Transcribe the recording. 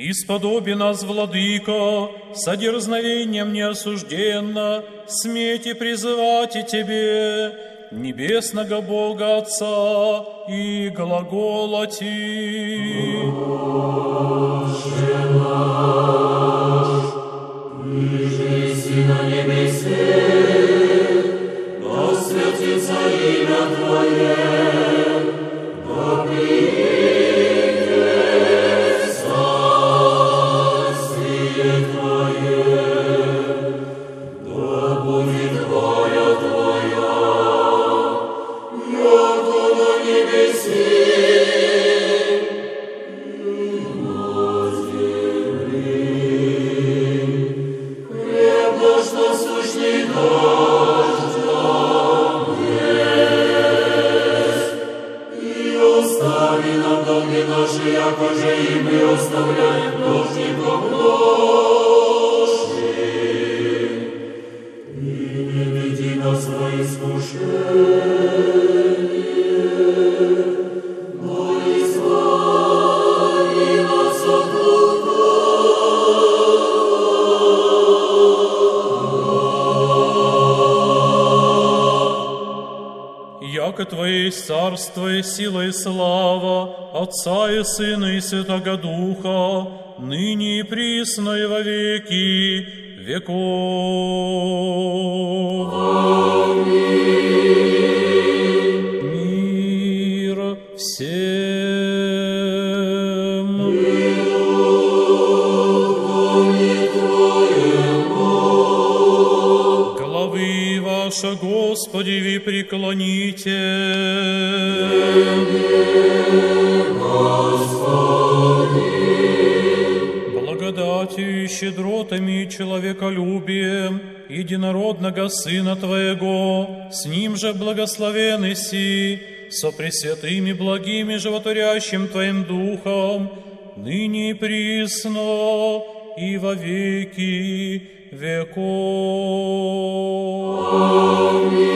Исподоби нас, Владыко, содерзновением неосужденно, смейте призывать и Тебе, небесного Бога Отца, и глаголати. Боже наш, си на небесе, да святится имя Твое, наши, яко же и мы оставляем должником нашим. И не веди нас во искушение, Яко Твое есть царство и сила и слава Отца и Сына и Святого Духа, ныне и присно и во веки веков. Мир всем. Ваши, Господи, ви преклоните. Благодатью и щедротами и человеколюбием единородного Сына Твоего, с Ним же благословен и си, со пресвятыми благими животворящим Твоим Духом, ныне и присно, и во веки веков. Аминь.